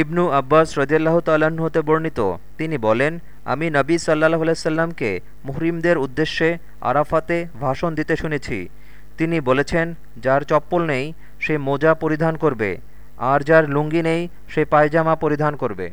ইবনু আব্বাস রদিয়াল্লাহ তাল্লাহ্ন হতে বর্ণিত। তিনি বলেন, আমি নবী সাল্লাহ আলাইসাল্লামকে মুহরিমদের উদ্দেশ্যে আরাফাতে ভাষণ দিতে শুনেছি। তিনি বলেছেন, যার চপ্পল নেই, সে মোজা পরিধান করবে, আর যার লুঙ্গি নেই, সে পায়জামা পরিধান করবে।